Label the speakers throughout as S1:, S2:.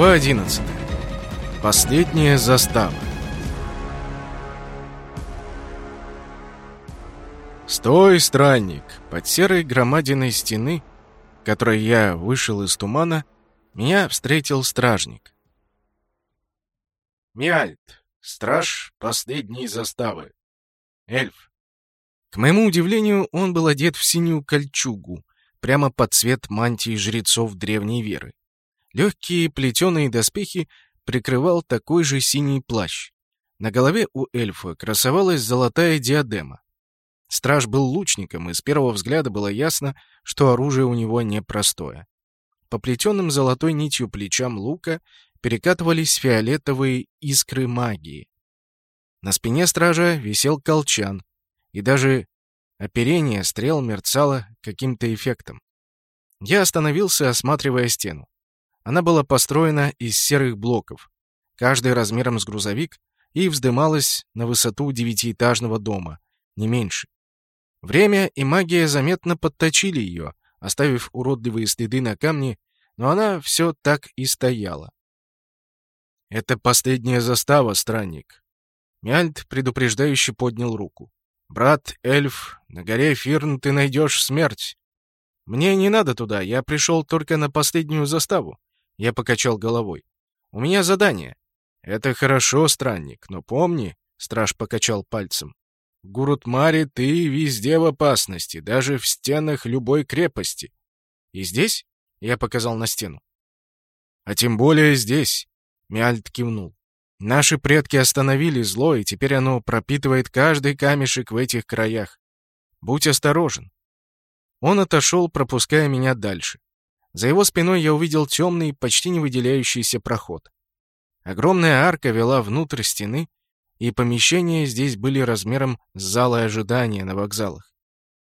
S1: Глава 11. Последняя застава. Стой, странник! Под серой громадиной стены, которой я вышел из тумана, меня встретил стражник. Миальт, страж последней заставы. Эльф. К моему удивлению, он был одет в синюю кольчугу, прямо под цвет мантии жрецов древней веры. Легкие плетеные доспехи прикрывал такой же синий плащ. На голове у эльфа красовалась золотая диадема. Страж был лучником, и с первого взгляда было ясно, что оружие у него непростое. По плетеным золотой нитью плечам лука перекатывались фиолетовые искры магии. На спине стража висел колчан, и даже оперение стрел мерцало каким-то эффектом. Я остановился, осматривая стену. Она была построена из серых блоков, каждый размером с грузовик, и вздымалась на высоту девятиэтажного дома, не меньше. Время и магия заметно подточили ее, оставив уродливые следы на камне, но она все так и стояла. «Это последняя застава, странник». Мяльд предупреждающе поднял руку. «Брат, эльф, на горе Фирн ты найдешь смерть. Мне не надо туда, я пришел только на последнюю заставу. Я покачал головой. «У меня задание». «Это хорошо, странник, но помни...» — страж покачал пальцем. «Гурутмари, ты везде в опасности, даже в стенах любой крепости». «И здесь?» — я показал на стену. «А тем более здесь», — Миальт кивнул. «Наши предки остановили зло, и теперь оно пропитывает каждый камешек в этих краях. Будь осторожен». Он отошел, пропуская меня дальше. За его спиной я увидел темный, почти не выделяющийся проход. Огромная арка вела внутрь стены, и помещения здесь были размером с залы ожидания на вокзалах.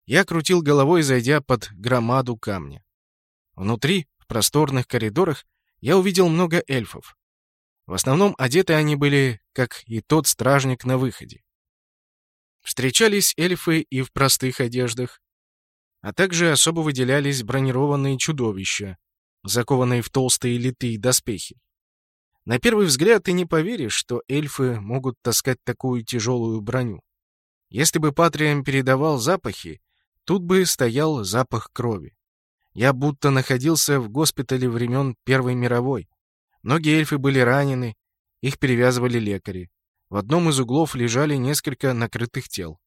S1: Я крутил головой, зайдя под громаду камня. Внутри, в просторных коридорах, я увидел много эльфов. В основном одеты они были, как и тот стражник на выходе. Встречались эльфы и в простых одеждах, а также особо выделялись бронированные чудовища, закованные в толстые литые доспехи. На первый взгляд ты не поверишь, что эльфы могут таскать такую тяжелую броню. Если бы Патриам передавал запахи, тут бы стоял запах крови. Я будто находился в госпитале времен Первой мировой. Многие эльфы были ранены, их перевязывали лекари. В одном из углов лежали несколько накрытых тел.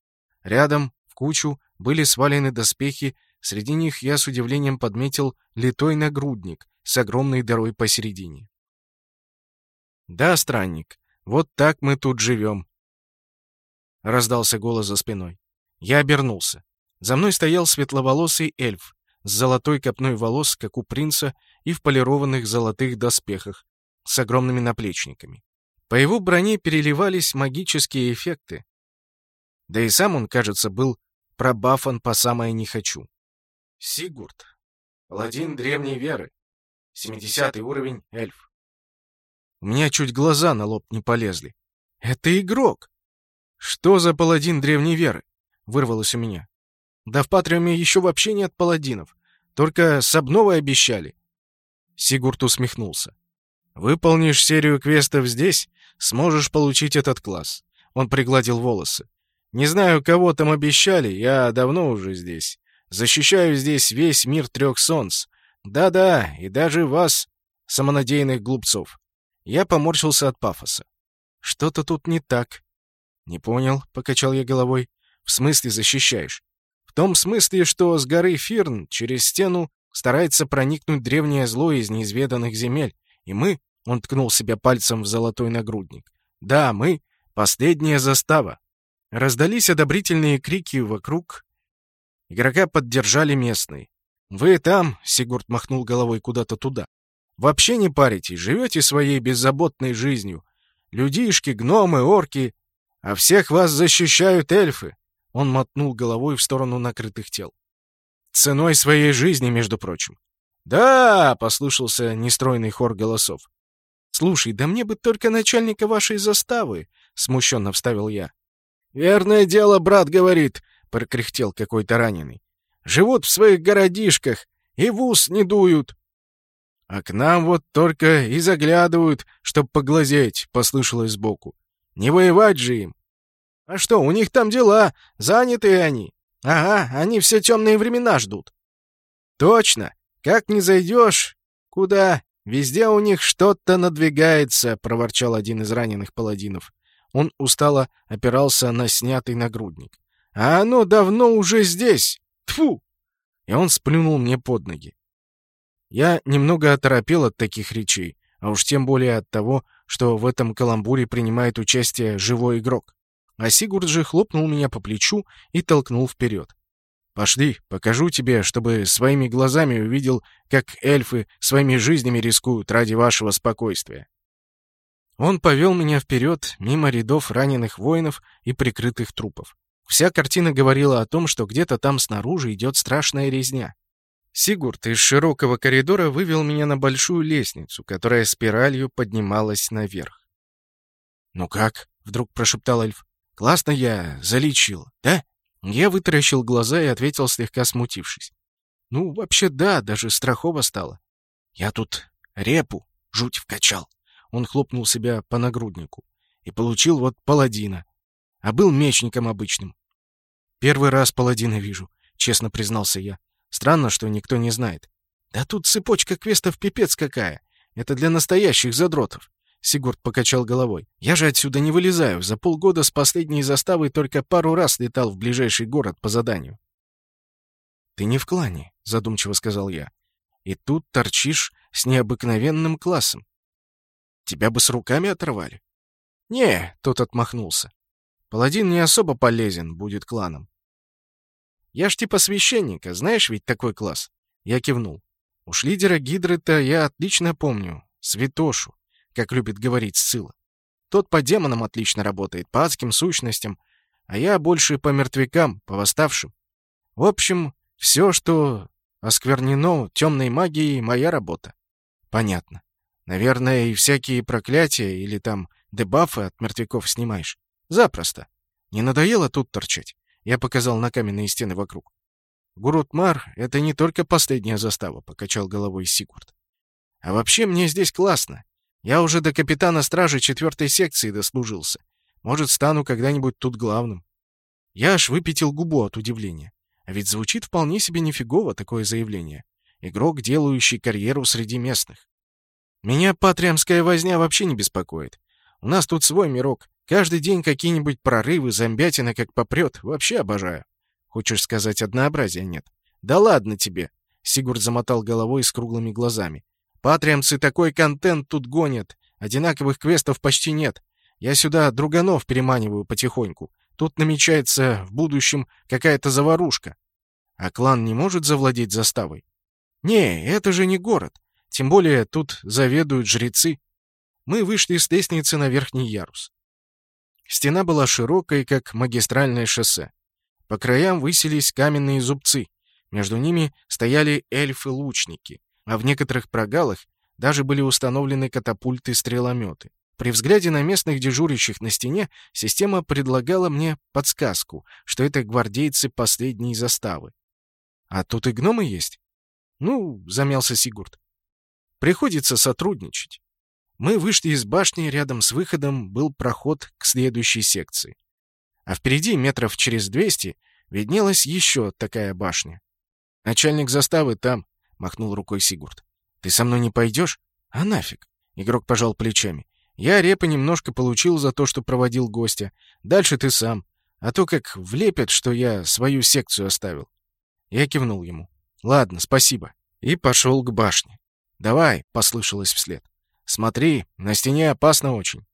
S1: Рядом, в кучу, были свалены доспехи, среди них я с удивлением подметил литой нагрудник с огромной дырой посередине. «Да, странник, вот так мы тут живем», — раздался голос за спиной. Я обернулся. За мной стоял светловолосый эльф с золотой копной волос, как у принца, и в полированных золотых доспехах с огромными наплечниками. По его броне переливались магические эффекты. Да и сам он, кажется, был пробафан по самое не хочу. Сигурд. Паладин древней веры. 70 уровень эльф. У меня чуть глаза на лоб не полезли. Это игрок! Что за паладин древней веры? Вырвалось у меня. Да в Патриуме еще вообще нет паладинов. Только с обновой обещали. Сигурд усмехнулся. Выполнишь серию квестов здесь, сможешь получить этот класс. Он пригладил волосы. Не знаю, кого там обещали, я давно уже здесь. Защищаю здесь весь мир трех солнц. Да-да, и даже вас, самонадеянных глупцов. Я поморщился от пафоса. Что-то тут не так. Не понял, покачал я головой. В смысле защищаешь? В том смысле, что с горы Фирн через стену старается проникнуть древнее зло из неизведанных земель, и мы, он ткнул себя пальцем в золотой нагрудник. Да, мы — последняя застава. Раздались одобрительные крики вокруг. Игрока поддержали местные. «Вы там», — Сигурд махнул головой куда-то туда, — «вообще не паритесь, живете своей беззаботной жизнью. Людишки, гномы, орки, а всех вас защищают эльфы». Он мотнул головой в сторону накрытых тел. «Ценой своей жизни, между прочим». «Да!» — послышался нестройный хор голосов. «Слушай, да мне бы только начальника вашей заставы», — смущенно вставил я. «Верное дело, брат говорит», — прокряхтел какой-то раненый. «Живут в своих городишках и в ус не дуют». «А к нам вот только и заглядывают, чтоб поглазеть», — послышалось сбоку. «Не воевать же им!» «А что, у них там дела, занятые они. Ага, они все темные времена ждут». «Точно! Как не зайдешь? Куда? Везде у них что-то надвигается», — проворчал один из раненых паладинов. Он устало опирался на снятый нагрудник. «А оно давно уже здесь! Тфу! И он сплюнул мне под ноги. Я немного оторопел от таких речей, а уж тем более от того, что в этом каламбуре принимает участие живой игрок. А Сигурд же хлопнул меня по плечу и толкнул вперед. «Пошли, покажу тебе, чтобы своими глазами увидел, как эльфы своими жизнями рискуют ради вашего спокойствия». Он повел меня вперед, мимо рядов раненых воинов и прикрытых трупов. Вся картина говорила о том, что где-то там снаружи идет страшная резня. Сигурд из широкого коридора вывел меня на большую лестницу, которая спиралью поднималась наверх. «Ну как?» — вдруг прошептал эльф. «Классно я залечил, да?» Я вытаращил глаза и ответил, слегка смутившись. «Ну, вообще да, даже страхово стало. Я тут репу жуть вкачал». Он хлопнул себя по нагруднику. «И получил вот паладина. А был мечником обычным». «Первый раз паладина вижу», — честно признался я. Странно, что никто не знает. Да тут цепочка квестов пипец какая. Это для настоящих задротов. Сигурд покачал головой. «Я же отсюда не вылезаю. За полгода с последней заставы только пару раз летал в ближайший город по заданию». «Ты не в клане», — задумчиво сказал я. «И тут торчишь с необыкновенным классом. Тебя бы с руками оторвали». «Не», — тот отмахнулся. «Паладин не особо полезен будет кланом. Я ж типа священника, знаешь ведь такой класс?» Я кивнул. Уж лидера Гидры-то я отлично помню. Святошу, как любит говорить Сцилла. Тот по демонам отлично работает, по адским сущностям, а я больше по мертвякам, по восставшим. В общем, все, что осквернено темной магией, моя работа. Понятно. Наверное, и всякие проклятия или там дебафы от мертвяков снимаешь. Запросто. Не надоело тут торчать? Я показал на каменные стены вокруг. «Гурутмар — это не только последняя застава», — покачал головой Сигурд. «А вообще мне здесь классно. Я уже до капитана стражи четвертой секции дослужился. Может, стану когда-нибудь тут главным». Я аж выпятил губу от удивления. А ведь звучит вполне себе нифигово такое заявление. Игрок, делающий карьеру среди местных. Меня патриамская возня вообще не беспокоит. У нас тут свой мирок. Каждый день какие-нибудь прорывы, зомбятина как попрет. Вообще обожаю. Хочешь сказать, однообразия нет? Да ладно тебе. Сигурд замотал головой с круглыми глазами. Патриамцы такой контент тут гонят. Одинаковых квестов почти нет. Я сюда друганов переманиваю потихоньку. Тут намечается в будущем какая-то заварушка. А клан не может завладеть заставой? Не, это же не город. Тем более тут заведуют жрецы. Мы вышли с лестницы на верхний ярус. Стена была широкой, как магистральное шоссе. По краям высились каменные зубцы. Между ними стояли эльфы-лучники, а в некоторых прогалах даже были установлены катапульты-стрелометы. При взгляде на местных дежурящих на стене система предлагала мне подсказку, что это гвардейцы последней заставы. «А тут и гномы есть?» «Ну», — замялся Сигурд. «Приходится сотрудничать. Мы вышли из башни, рядом с выходом был проход к следующей секции. А впереди, метров через двести, виднелась еще такая башня. «Начальник заставы там», — махнул рукой Сигурд. «Ты со мной не пойдешь?» «А нафиг?» — игрок пожал плечами. «Я репа немножко получил за то, что проводил гостя. Дальше ты сам. А то как влепят, что я свою секцию оставил». Я кивнул ему. «Ладно, спасибо». И пошел к башне. «Давай», — послышалось вслед. «Смотри, на стене опасно очень».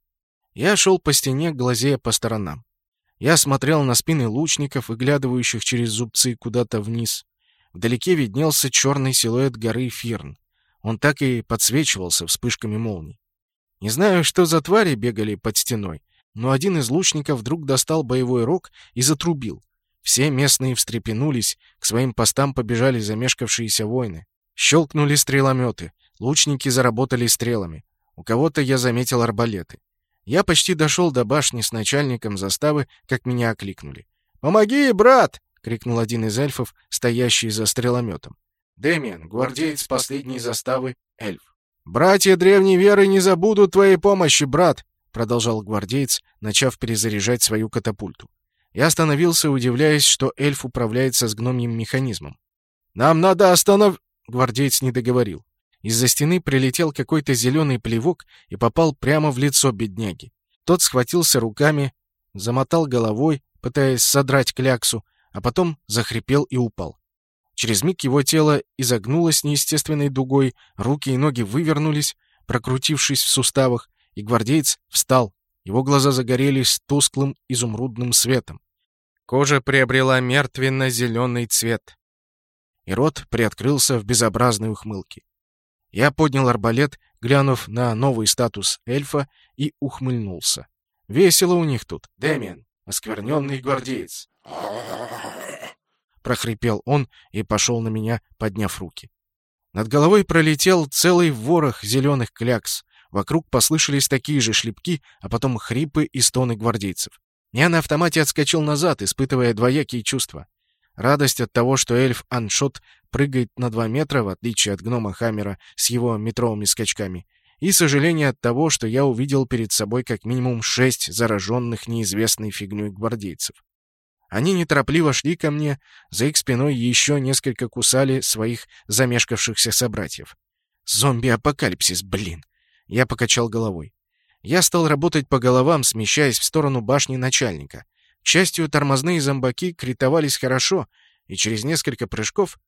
S1: Я шел по стене, глазея по сторонам. Я смотрел на спины лучников, выглядывающих через зубцы куда-то вниз. Вдалеке виднелся черный силуэт горы Фирн. Он так и подсвечивался вспышками молний. Не знаю, что за твари бегали под стеной, но один из лучников вдруг достал боевой рог и затрубил. Все местные встрепенулись, к своим постам побежали замешкавшиеся воины. Щелкнули стрелометы. Лучники заработали стрелами. У кого-то я заметил арбалеты. Я почти дошел до башни с начальником заставы, как меня окликнули. «Помоги, брат!» — крикнул один из эльфов, стоящий за стрелометом. Дэмиан, гвардеец последней заставы, эльф. «Братья древней веры не забудут твоей помощи, брат!» — продолжал гвардеец, начав перезаряжать свою катапульту. Я остановился, удивляясь, что эльф управляется с гномьим механизмом. «Нам надо останов...» — гвардеец не договорил. Из-за стены прилетел какой-то зеленый плевок и попал прямо в лицо бедняги. Тот схватился руками, замотал головой, пытаясь содрать кляксу, а потом захрипел и упал. Через миг его тело изогнулось неестественной дугой, руки и ноги вывернулись, прокрутившись в суставах, и гвардеец встал. Его глаза загорелись тусклым изумрудным светом. Кожа приобрела мертвенно-зеленый цвет. И рот приоткрылся в безобразной ухмылке. Я поднял арбалет, глянув на новый статус эльфа, и ухмыльнулся. Весело у них тут. Дэмиан, оскверненный гвардеец. Прохрипел он и пошел на меня, подняв руки. Над головой пролетел целый ворох зеленых клякс. Вокруг послышались такие же шлепки, а потом хрипы и стоны гвардейцев. Я на автомате отскочил назад, испытывая двоякие чувства. Радость от того, что эльф Аншот прыгает на два метра, в отличие от гнома Хаммера с его метровыми скачками, и сожаление от того, что я увидел перед собой как минимум шесть зараженных неизвестной фигней гвардейцев. Они неторопливо шли ко мне, за их спиной еще несколько кусали своих замешкавшихся собратьев. «Зомби-апокалипсис, блин!» Я покачал головой. Я стал работать по головам, смещаясь в сторону башни начальника. К счастью, тормозные зомбаки критовались хорошо, и через несколько прыжков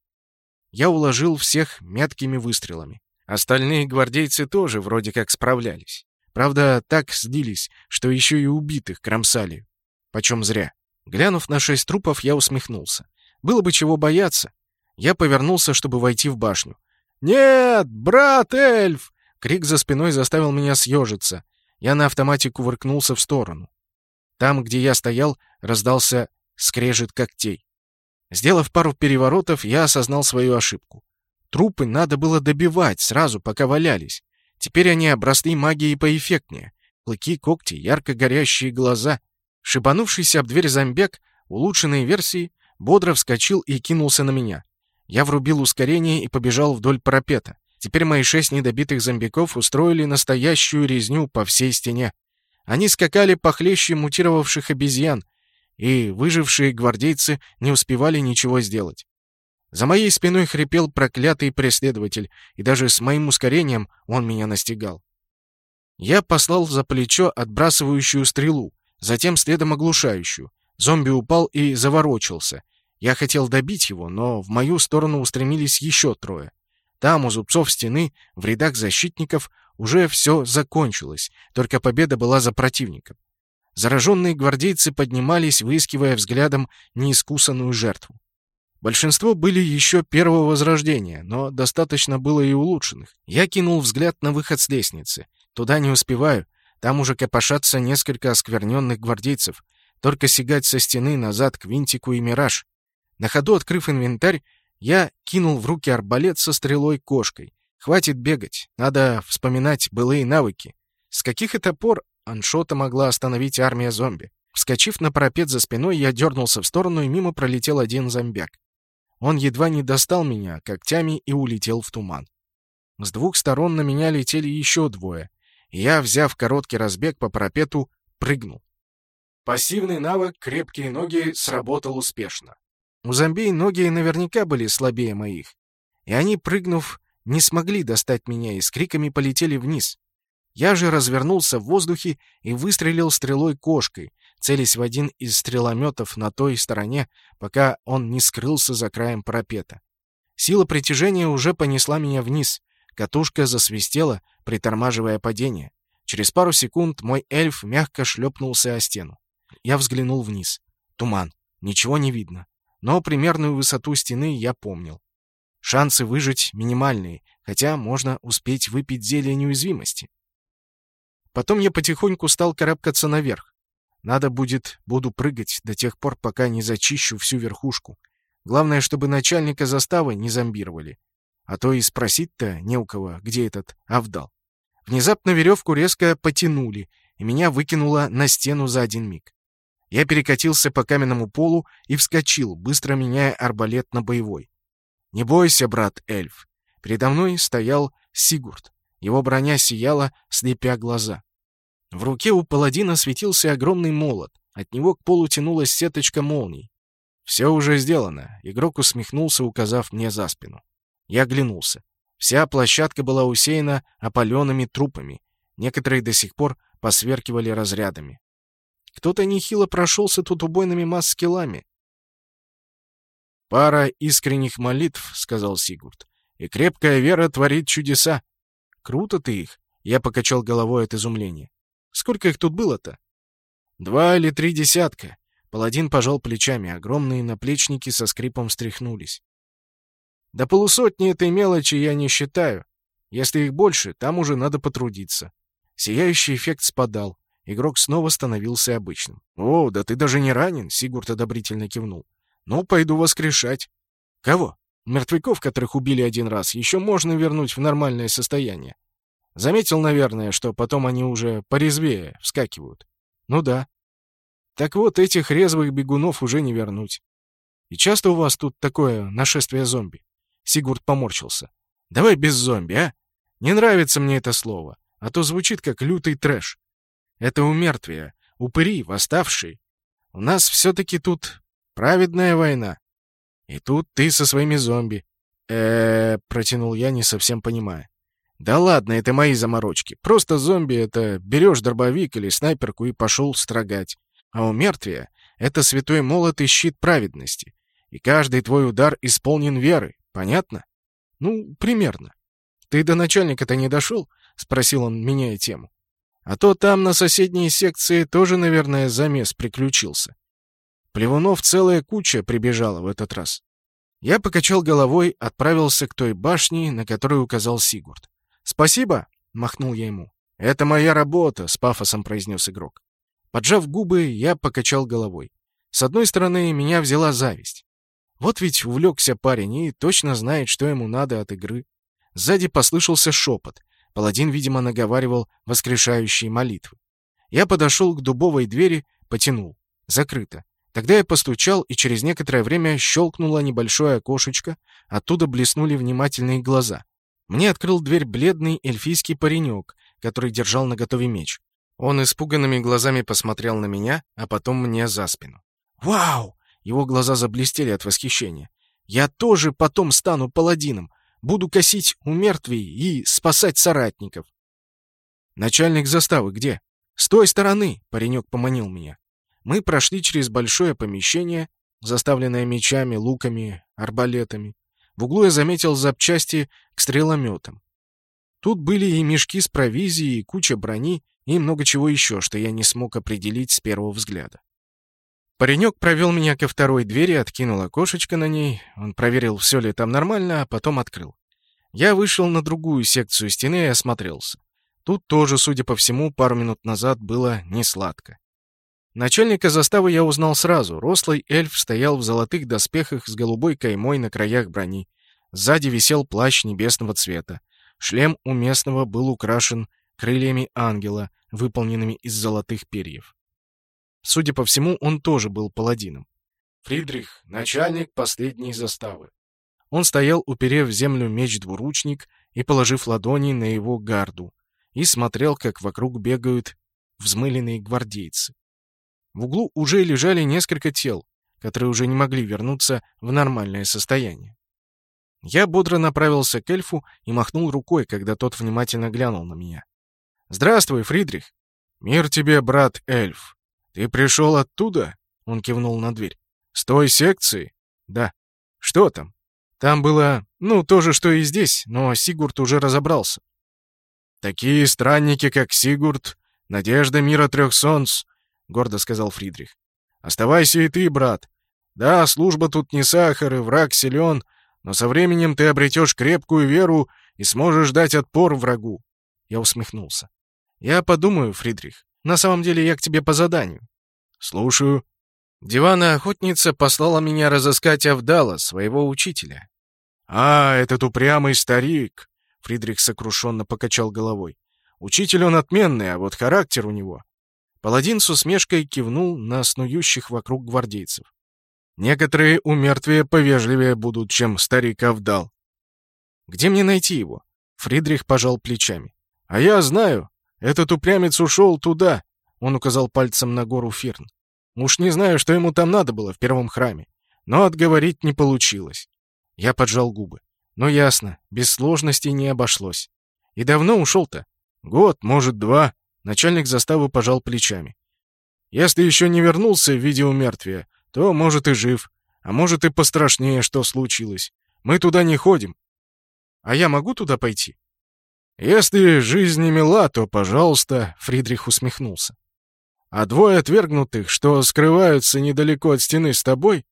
S1: я уложил всех меткими выстрелами. Остальные гвардейцы тоже вроде как справлялись. Правда, так сдились, что еще и убитых кромсали. Почем зря. Глянув на шесть трупов, я усмехнулся. Было бы чего бояться. Я повернулся, чтобы войти в башню. «Нет, брат эльф!» Крик за спиной заставил меня съежиться. Я на автомате кувыркнулся в сторону. Там, где я стоял, раздался скрежет когтей. Сделав пару переворотов, я осознал свою ошибку. Трупы надо было добивать сразу, пока валялись. Теперь они обросли магией поэффектнее. Клыки, когти, ярко горящие глаза. Шибанувшийся об дверь зомбек, улучшенной версии, бодро вскочил и кинулся на меня. Я врубил ускорение и побежал вдоль парапета. Теперь мои шесть недобитых зомбиков устроили настоящую резню по всей стене. Они скакали похлеще мутировавших обезьян, и выжившие гвардейцы не успевали ничего сделать. За моей спиной хрипел проклятый преследователь, и даже с моим ускорением он меня настигал. Я послал за плечо отбрасывающую стрелу, затем следом оглушающую. Зомби упал и заворочился. Я хотел добить его, но в мою сторону устремились еще трое. Там, у зубцов стены, в рядах защитников, уже все закончилось, только победа была за противником. Зараженные гвардейцы поднимались, выискивая взглядом неискусанную жертву. Большинство были еще первого возрождения, но достаточно было и улучшенных. Я кинул взгляд на выход с лестницы. Туда не успеваю, там уже копошатся несколько оскверненных гвардейцев. Только сигать со стены назад к винтику и мираж. На ходу, открыв инвентарь, я кинул в руки арбалет со стрелой-кошкой. Хватит бегать, надо вспоминать былые навыки. С каких это пор Аншота могла остановить армия зомби? Вскочив на парапет за спиной, я дернулся в сторону, и мимо пролетел один зомбяк. Он едва не достал меня когтями и улетел в туман. С двух сторон на меня летели еще двое, и я, взяв короткий разбег по парапету, прыгнул. Пассивный навык «Крепкие ноги» сработал успешно. У зомби ноги наверняка были слабее моих. И они, прыгнув, не смогли достать меня и с криками полетели вниз. Я же развернулся в воздухе и выстрелил стрелой кошкой, целясь в один из стрелометов на той стороне, пока он не скрылся за краем парапета. Сила притяжения уже понесла меня вниз. Катушка засвистела, притормаживая падение. Через пару секунд мой эльф мягко шлепнулся о стену. Я взглянул вниз. Туман. Ничего не видно но примерную высоту стены я помнил. Шансы выжить минимальные, хотя можно успеть выпить зелье неуязвимости. Потом я потихоньку стал карабкаться наверх. Надо будет, буду прыгать до тех пор, пока не зачищу всю верхушку. Главное, чтобы начальника заставы не зомбировали. А то и спросить-то не у кого, где этот Авдал. Внезапно веревку резко потянули, и меня выкинуло на стену за один миг. Я перекатился по каменному полу и вскочил, быстро меняя арбалет на боевой. «Не бойся, брат эльф!» Передо мной стоял Сигурд. Его броня сияла, слепя глаза. В руке у паладина светился огромный молот. От него к полу тянулась сеточка молний. «Все уже сделано», — игрок усмехнулся, указав мне за спину. Я оглянулся. Вся площадка была усеяна опаленными трупами. Некоторые до сих пор посверкивали разрядами. Кто-то нехило прошелся тут убойными масс-скиллами. «Пара искренних молитв», — сказал Сигурд. «И крепкая вера творит чудеса». «Круто ты их», — я покачал головой от изумления. «Сколько их тут было-то?» «Два или три десятка». Паладин пожал плечами, огромные наплечники со скрипом встряхнулись. До полусотни этой мелочи я не считаю. Если их больше, там уже надо потрудиться. Сияющий эффект спадал. Игрок снова становился обычным. «О, да ты даже не ранен!» — Сигурд одобрительно кивнул. «Ну, пойду воскрешать». «Кого?» «Мертвяков, которых убили один раз, еще можно вернуть в нормальное состояние. Заметил, наверное, что потом они уже порезвее вскакивают. Ну да. Так вот, этих резвых бегунов уже не вернуть. И часто у вас тут такое нашествие зомби? Сигурд поморщился. «Давай без зомби, а? Не нравится мне это слово, а то звучит как лютый трэш. Это умертвие, упыри, восставшие. У нас все-таки тут праведная война. И тут ты со своими зомби. э, протянул я, не совсем понимая. «Да ладно, это мои заморочки. Просто зомби — это берешь дробовик или снайперку и пошел строгать. А у мертвия — это святой молот и щит праведности. И каждый твой удар исполнен веры. Понятно? Ну, примерно. Ты до начальника-то не дошел? Спросил он, меняя тему. А то там на соседней секции тоже, наверное, замес приключился. Плевунов целая куча прибежала в этот раз. Я покачал головой, отправился к той башне, на которую указал Сигурд. «Спасибо!» — махнул я ему. «Это моя работа!» — с пафосом произнес игрок. Поджав губы, я покачал головой. С одной стороны, меня взяла зависть. Вот ведь увлекся парень и точно знает, что ему надо от игры. Сзади послышался шепот. Паладин, видимо, наговаривал воскрешающие молитвы. Я подошел к дубовой двери, потянул. Закрыто. Тогда я постучал, и через некоторое время щелкнуло небольшое окошечко, оттуда блеснули внимательные глаза. Мне открыл дверь бледный эльфийский паренек, который держал наготове меч. Он испуганными глазами посмотрел на меня, а потом мне за спину. «Вау!» Его глаза заблестели от восхищения. «Я тоже потом стану паладином. Буду косить у мертвей и спасать соратников». «Начальник заставы где?» «С той стороны!» — паренек поманил меня. Мы прошли через большое помещение, заставленное мечами, луками, арбалетами. В углу я заметил запчасти к стрелометам. Тут были и мешки с провизией, и куча брони, и много чего еще, что я не смог определить с первого взгляда. Паренек провел меня ко второй двери, откинул окошечко на ней. Он проверил, все ли там нормально, а потом открыл. Я вышел на другую секцию стены и осмотрелся. Тут тоже, судя по всему, пару минут назад было не сладко. Начальника заставы я узнал сразу. Рослый эльф стоял в золотых доспехах с голубой каймой на краях брони. Сзади висел плащ небесного цвета. Шлем у местного был украшен крыльями ангела, выполненными из золотых перьев. Судя по всему, он тоже был паладином. Фридрих, начальник последней заставы. Он стоял, уперев в землю меч-двуручник и положив ладони на его гарду, и смотрел, как вокруг бегают взмыленные гвардейцы. В углу уже лежали несколько тел, которые уже не могли вернуться в нормальное состояние. Я бодро направился к эльфу и махнул рукой, когда тот внимательно глянул на меня. «Здравствуй, Фридрих!» «Мир тебе, брат эльф!» «Ты пришел оттуда?» — он кивнул на дверь. «С той секции?» «Да». «Что там?» «Там было, ну, то же, что и здесь, но Сигурд уже разобрался». «Такие странники, как Сигурд, надежда мира трех солнц», — гордо сказал Фридрих. «Оставайся и ты, брат. Да, служба тут не сахар, и враг силен, но со временем ты обретешь крепкую веру и сможешь дать отпор врагу». Я усмехнулся. «Я подумаю, Фридрих. На самом деле я к тебе по заданию». «Слушаю». Дивана охотница послала меня разыскать Авдала, своего учителя. «А, этот упрямый старик!» — Фридрих сокрушенно покачал головой. «Учитель он отменный, а вот характер у него...» Паладин с усмешкой кивнул на снующих вокруг гвардейцев. «Некоторые у мертвия повежливее будут, чем старик Авдал». «Где мне найти его?» Фридрих пожал плечами. «А я знаю. Этот упрямец ушел туда», — он указал пальцем на гору Фирн. «Уж не знаю, что ему там надо было в первом храме, но отговорить не получилось». Я поджал губы. «Ну ясно, без сложностей не обошлось. И давно ушел-то?» «Год, может, два». Начальник заставы пожал плечами. «Если еще не вернулся в виде умертвия, то, может, и жив. А может, и пострашнее, что случилось. Мы туда не ходим. А я могу туда пойти?» «Если жизнь не мила, то, пожалуйста», — Фридрих усмехнулся. «А двое отвергнутых, что скрываются недалеко от стены с тобой?»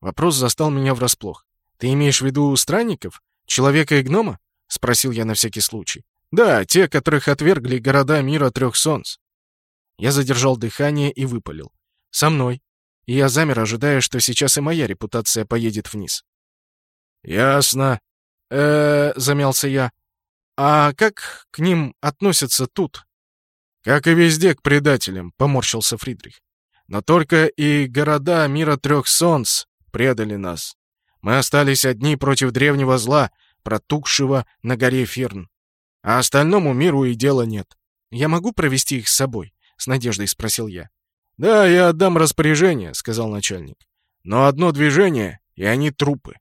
S1: Вопрос застал меня врасплох. «Ты имеешь в виду странников? Человека и гнома?» — спросил я на всякий случай. «Да, те, которых отвергли города мира трех солнц». Я задержал дыхание и выпалил. «Со мной». И я замер, ожидая, что сейчас и моя репутация поедет вниз. «Ясно», э, замялся я. А как к ним относятся тут? Как и везде к предателям, поморщился Фридрих. Но только и города мира трех солнц предали нас. Мы остались одни против древнего зла, протухшего на горе Фирн. А остальному миру и дела нет. Я могу провести их с собой? С надеждой спросил я. Да, я отдам распоряжение, сказал начальник. Но одно движение, и они трупы.